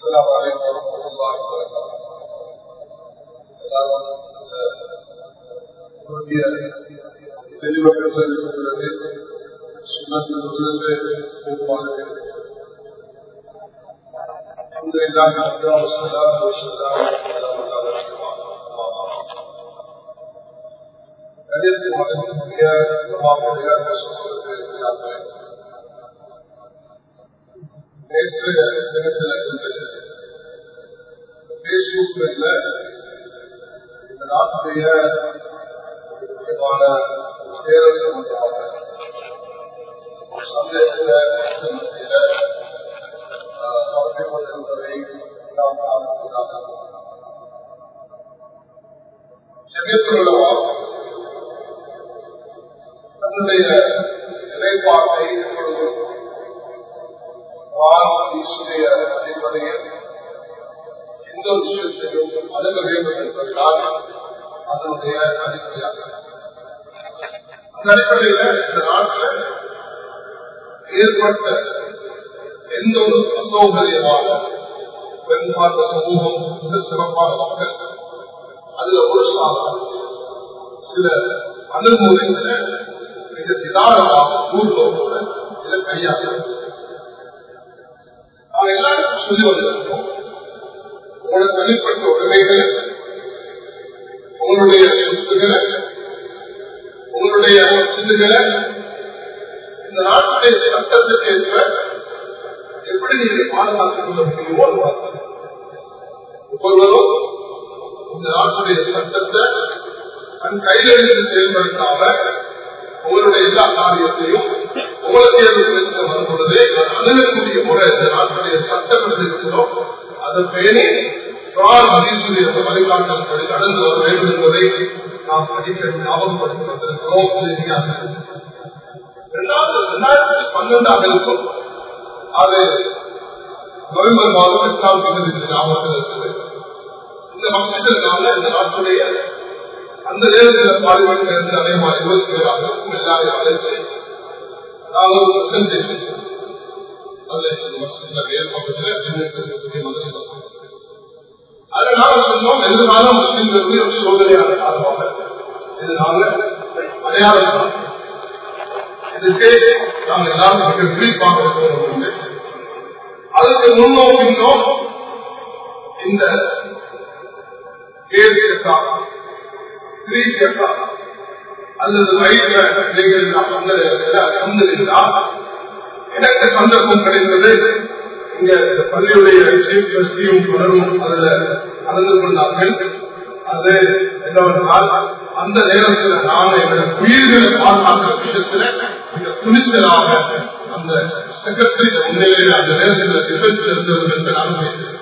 السلام عليكم ورحمة الله وبركاته. هي كلمة كفالة المدرسين سنة المدرسة والطالبين. الحمد لله والصلاة والسلام على رسول الله. أليس وأنتم يا جماعة يا مسلمين يا أخوان. ليس لنا பேஸ்புக்ல இந்த நாட்டுடைய முக்கியமான சேர சம்பந்தமான சந்தேகத்தில் பரப்பிக் கொண்டிருப்பதை நாம் காணக்கூடியதாக செவியத்துள்ளவா தன்னுடைய நிலைப்பாட்டை எப்பொழுதும் ஈஸ்வரிய அடிப்படையில் எந்த விஷயத்தையும் அணுக வேண்டும் என்பதுதான் அதனுடைய அடிப்படையாக அந்த இந்த நாட்டில் ஏற்பட்ட எந்த ஒரு அசௌகரியமாக பெண் பார்த்த சமூகம் மிக சிறப்பான மக்கள் அதுல ஒரு சாதனம் சில அணுகுமுறைகளை மிக நிதானமாக பூர்வத்தோட இதை கையாள நாங்கள் எல்லாருக்கும் சொல்லி வந்திருக்கோம் உங்களோட தனிப்பட்ட உரிமைகளை உங்களுடைய சொத்துக்களை உங்களுடைய சிந்துகளை இந்த நாட்டுடைய சட்டத்துக்கு ஏற்ப எப்படி நீங்கள் பாதுகாத்துக் கொள்ள முடியுமோ ஒவ்வொருவரும் இந்த நாட்டுடைய சட்டத்தை தன் கையில் இருந்து செயல்படுத்தாம உங்களுடைய எல்லா காரியத்தையும் உங்களுக்கு ஏதாவது பிரச்சனை வரும் பொழுது அணுகக்கூடிய முறை இந்த நாட்டுடைய சட்டம் இருக்கிறோம் அதை பேணி அதிசுடைய வழிகாட்டல்படி நடந்து வர வேண்டும் என்பதை நாம் அடிக்கடி ஞாபகப்படுத்தி வந்திருக்கிறோம் இரண்டாவது இரண்டாயிரத்தி பன்னெண்டாக இருக்கும். அது நவம்பர் மாதம் எட்டாம் தேதி ஞாபகத்தில் இருக்குது. இந்த மசிதனால இந்த நாட்டுடைய அந்த நேரத்தில் பார்லிமெண்ட் இருந்து அதேமாதிரி இருபத்தி ஏழாக இருக்கும். எல்லாரையும் அழைச்சு நாங்கள் ஒரு பிரசன்டேஷன் அதுல நாங்க சொன்னோம் எதனால ஒரு சோதனையான காரணமாக இதனால அடையாளம் இதுக்கு நாங்க எல்லாரும் மிக குறிப்பாக இருக்கிறோம் அதுக்கு முன்னோ இந்த அல்லது எனக்கு சந்தர்ப்பம் கிடைத்தது. இங்க பள்ளியுடைய சீஃப் ட்ரஸ்டியும் தொடரும். அதுல கலந்து கொண்டார்கள் அது என்னவென்றால் அந்த நேரத்தில் நாம எங்களுடைய உயிர்களை பாதுகாக்கிற விஷயத்துல மிக துணிச்சலாக அந்த செக்ரட்டரி முன்னிலையில் அந்த நேரத்தில் டிஃபென்ஸ்ல இருந்தவர்கள் என்று நான் பேசுகிறேன்.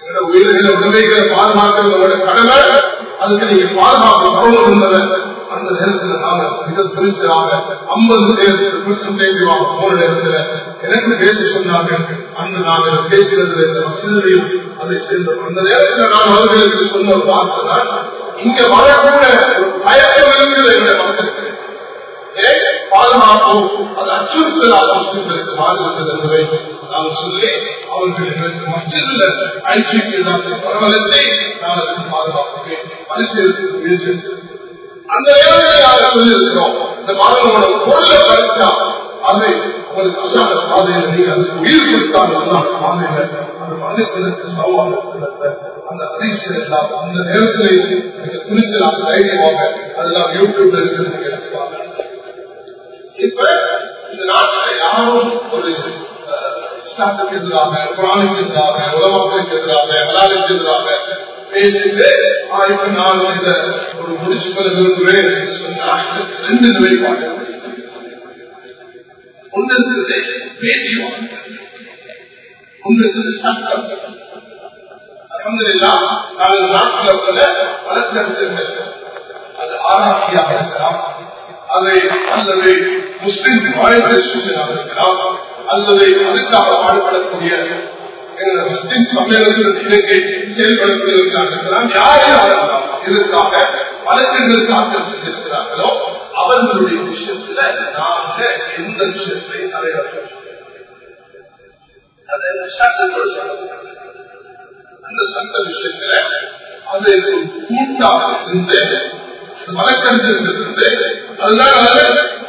எங்களுடைய உயிர்களை உடமைகளை பாதுகாக்கிறதோட கடமை அதுக்கு நீங்க பாதுகாப்பு என்பதை அந்த நேரத்தில் நாம மிக துணிச்சலாக ஐம்பது பேர் ரிப்ரசன்டேட்டிவாக போன நேரத்தில் எனக்கு பேச சொன்னார்கள். அன்று நாங்கள் பேசுகிறது மசிதையும் அதை சேர்ந்த அந்த நேரத்தில் நான் அவர்களுக்கு சொன்ன பார்த்தால் இங்க வரக்கூட பயக்கம் இருக்கிறது என்ற மக்களுக்கு. பாதுகாப்பு அது அச்சுறுத்தலாக முஸ்லிம்களுக்கு பாதுகாத்தது என்பதை நான் சொல்லி அவர்களுக்கு மஸ்ஜிதில் ஐசிக்கு வரவழைச்சி நான் அதற்கு பாதுகாப்புக்கு பரிசீலித்து முயற்சி அந்த நேரத்தில் நாங்கள் சொல்லியிருக்கிறோம். இந்த மாணவனோட பொருளை படிச்சா அதை உங்களுக்கு அல்லாத பாதையில் நீங்க உயிர் அல்லாத பாதையில அந்த மனிதனுக்கு சவால் அந்த அதிசயம் எல்லாம் அந்த நேரத்தில் மிக துணிச்சலாக தைரியமாக அதெல்லாம் யூடியூப்ல இருக்கிறது எடுப்பாங்க இப்ப இந்த நாட்டில் யாரும் ஒரு இஸ்லாத்துக்கு எதிராக குரானுக்கு எதிராக உலகங்களுக்கு எதிராக வலாலுக்கு எதிராக பேசிட்டு இப்ப நான் ஒரு முடிச்சு ரெண்டு நிலைப்பாடு. உங்களுக்கு பேச்சுவார்த்தை உங்களுக்கு சட்டம் அலமதுல்லா நாங்கள் நாட்டில் உள்ள வழக்கறிஞர்கள் அது ஆராய்ச்சியாக இருக்கலாம். அதை அல்லது முஸ்லிம் ஆயுதமாக இருக்கலாம். அல்லது அதுக்காக பாடுபடக்கூடிய முஸ்லிம் சம்மேளனத்தில் இலங்கை செயல்படக்கூடியவர்களாக யாரையும் இதற்காக வழக்குகள் தாக்கல் செஞ்சிருக்கிறார்களோ அவர்களுடைய விஷயத்துல நாங்க எந்த விஷயத்தை அடையாளம் அது சட்டத்தோடு அந்த சட்ட விஷயத்துல அது கூட்டாக இருந்து வழக்கறிஞர்கள் இருந்து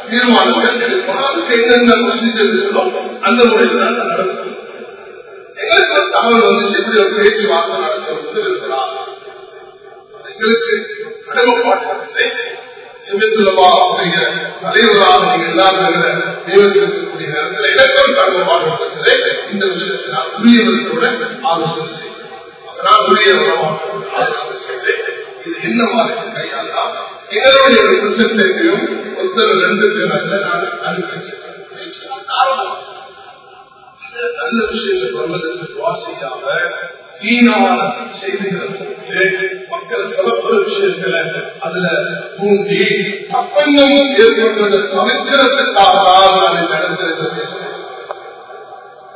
தீர்மானங்கள் எடுக்கணும் எந்தெந்த ப்ரொசீஜர் இருக்கோ அந்த முறையில் தான் நடக்கும். எங்களுக்கு தகவல் வந்து எப்படி பேச்சுவார்த்தை நடத்த இருக்கிறார் எங்களுக்கு கடமைப்பாட்டு தலைவராக நீங்க எல்லாரும் நியமிச்சிருக்கக்கூடிய நேரத்தில் எனக்கு ஒரு இந்த விஷயத்தை நான் உரியவர்களோட ஆலோசனை செய்வேன் அதனால் உரியவர்களாக ஆலோசனை செய்து இது என்ன மாதிரி கையாளா எங்களுடைய பிரசத்தையும் ஒருத்தர் ரெண்டு பேர் நான் அனுப்பி நல்ல விஷயங்கள் வருவதற்கு வாசிக்காம வீணான செய்திகளை மக்கள் பல பல விஷயங்களை அதுல தூண்டி அப்பங்கமும் ஏற்பட்டதை தவிர்க்கிறதுக்காக நான் இந்த இடத்துல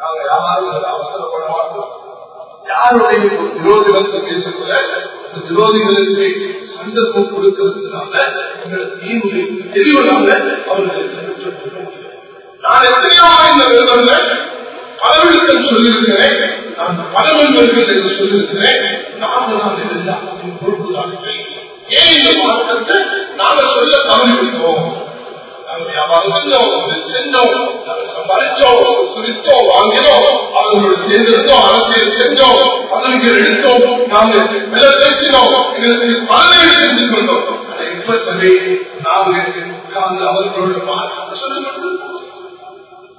நாங்க யாரும் அதை அவசரப்பட மாட்டோம். யாருடைய விரோதிகளுக்கு பேசக்கூட அந்த விரோதிகளுக்கு சந்தர்ப்பம் கொடுக்கிறதுனால எங்களுக்கு தீர்வு தெளிவனால அவர்களுக்கு நான் எத்தனையோ இந்த விதத்துல பலவிடத்தில் சொல்லியிருக்கிறேன். நான் பலவர்கள் என்று சொல்லியிருக்கிறேன் நாங்கள் நான் எல்லாத்தையும் பொறுப்புதார்கள் ஏன் இந்த மாற்றத்தை நாங்க சொல்ல தவறிவிட்டோம் சேர்ந்திருந்தோம் அரசியல் செஞ்சோம் பதவிகள் எடுத்தோம் நாங்கள் மேல பேசினோம் எங்களுக்கு பலனை செஞ்சு கொண்டோம் இப்ப சரி நாங்கள் அவர்களோட மாற்றத்தை சொல்ல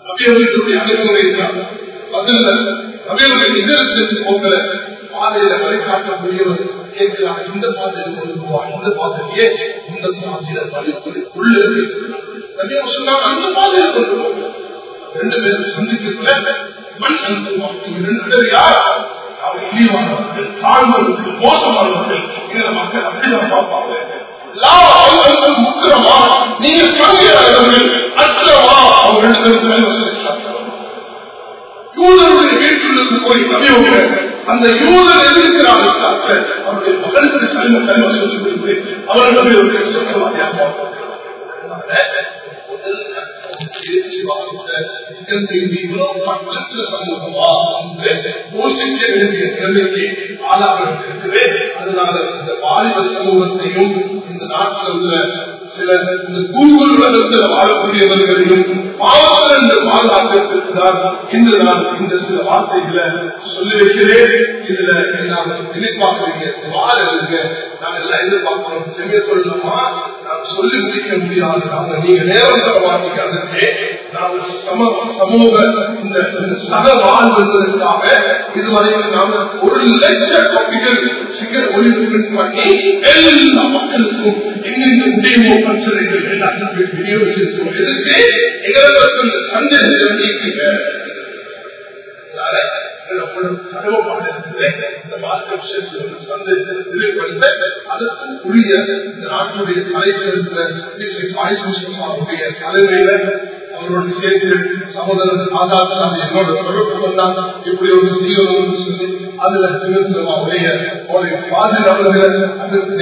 நபியவர்களுடைய அணுகுமுறை பதில் நபியவருடைய நிஜரசு போக்கல பாதையில வழிகாட்டக்கூடியவர் கேட்கிறார். இந்த பாதையில் கொண்டு இந்த பாதையிலே இந்த பாதையில வழித்துறை உள்ளே சொன்னாங்க அந்த பாதையில கொண்டு ரெண்டு பேரும் சந்திக்கல மண் அனுப்புவாங்க ரெண்டு பேர் யார்? அவர் இழிவானவர்கள் தாழ்ந்தவர்கள் மோசமானவர்கள். இங்க மக்கள் அப்படிதான் பார்ப்பாங்க. முக்கிரமா நீங்க சங்கையாளர்கள் அஸ்லமா அவங்க ரெண்டு பேரும் யூதருடைய போய் நபியோட அந்த யூதர் எதிர்க்கிறார் அவருடைய மகனுக்கு சலிம கல்வ சொல்லி கொடுத்து அவர் நபியோடைய சொந்தமாக அதனால இந்த வாலிப சமூகத்தையும் இந்த நாட்டில் உள்ள சில இந்த வாழக்கூடியவர்களையும் உலகத்தில் என்று பாதுகாத்திருக்கிறார் என்று நான் இந்த சில வார்த்தைகளை சொல்லி வைக்கிறேன். இதுல நான் எதிர்பார்க்கிறீங்க வாழறீங்க நாங்க எல்லாம் எதிர்பார்க்கிறோம் செவிய சொல்லணுமா நான் சொல்லி முடிக்க முடியாது. நாங்க நீங்க நேரம் தர வாங்கிக்காதே நாங்கள் சம சமூக இந்த சக வாழ்வதற்காக இதுவரைக்கும் நாங்கள் ஒரு லட்ச கோடிகள் பண்ணி எல்லா மக்களுக்கும் எங்கெங்க முடியுமோ பிரச்சனைகள் எல்லாத்தையும் விநியோகிச்சிருக்கோம் எதுக்கு எங்களுக்கு சந்தேகத்தை நீக்குங்க நாட்டுடைய தலைமையில சகோதரர் ஆதார் சாமி என்னோட தொடர்பு வந்தாங்க இப்படி ஒரு சொல்லி அதுல சிவசுலமாவுடைய ஓலை வாசல் அவர்கள் அதுக்கு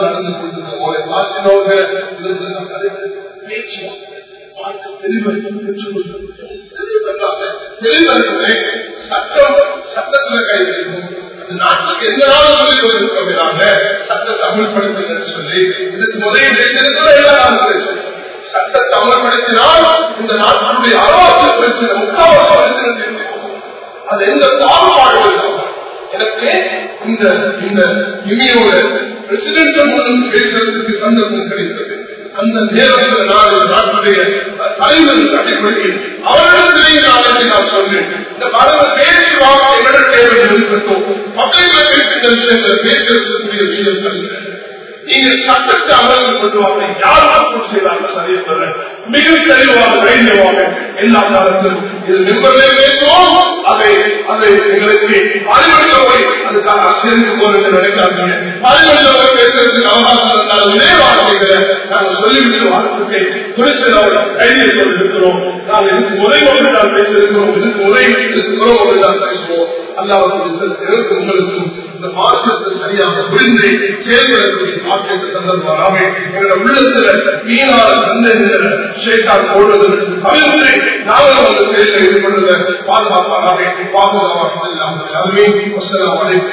நடந்து கொண்டு ஓலை பேச்சு. சட்டம் சட்டத்துல கை வைக்கும். நாட்டுக்கு எந்த சொல்லிக் கொண்டிருக்கிறாங்க சட்டத்தை சொல்லி இதுக்கு முதலில் பேசியிருக்கிற எல்லா நாளும் சட்டத்தை அமல்படுத்தினால் இந்த நாட்டினுடைய அறவாச பிரச்சனை முக்காவாச பிரச்சனை அது எந்த பாகுபாடு எனக்கு இந்த இந்த இமையோட பிரசிடென்ட் மூலம் சந்தர்ப்பம் கிடைத்தது. அந்த நேரத்தில் நான் நாட்டுடைய தலைவர் அடிப்படையில் அவரிடத்திலேயே நான் நான் சொன்னேன். இந்த பரவ பேச்சுவார்த்தை என்னென்ன தேவை இருக்கட்டும் மக்களுக்கு இந்த விஷயங்களை பேசுறதுக்குரிய விஷயங்கள் நீங்க சட்டத்தை அமர்ந்து கொண்டு வாங்க. யார் மாற்றம் செய்தாங்க சரியப்படுற மிக தெளிவாக வேண்டியவாங்க எல்லா காலத்திலும் இது நிம்மதியே பேசுவோம். அதை அதை எங்களுக்கு அறிவழிகளை அதுக்காக சேர்ந்து போறது நினைக்காதீங்க அறிவழிகளை பேசுறதுக்கு அவகாசம் இருந்தாலும் இதே வார்த்தைகளை நாங்கள் சொல்லிவிட்டு வார்த்தைக்கு துணிச்சலாக கைதியை கொண்டிருக்கிறோம். நாங்கள் இதுக்கு முறை கொண்டு நான் பேசியிருக்கிறோம் இதுக்கு முறை இதுக்கு நான் பேசுவோம். அல்லாவுக்கு உங்களுக்கும் இந்த மார்க்கத்தை சரியாக புரிந்து செயல்படக்கூடிய மாற்றத்தை தந்தருவாராமே எங்களுடைய உள்ளத்துல வீணான சந்தேகங்களை ஷேக்கார் போடுவது தவிர்த்து நாங்கள் அந்த செயலை ஈடுபடுவதை பாதுகாப்பாராமே பாதுகாப்பாக இல்லாமல் அஸ்லாம் வலைக்கும்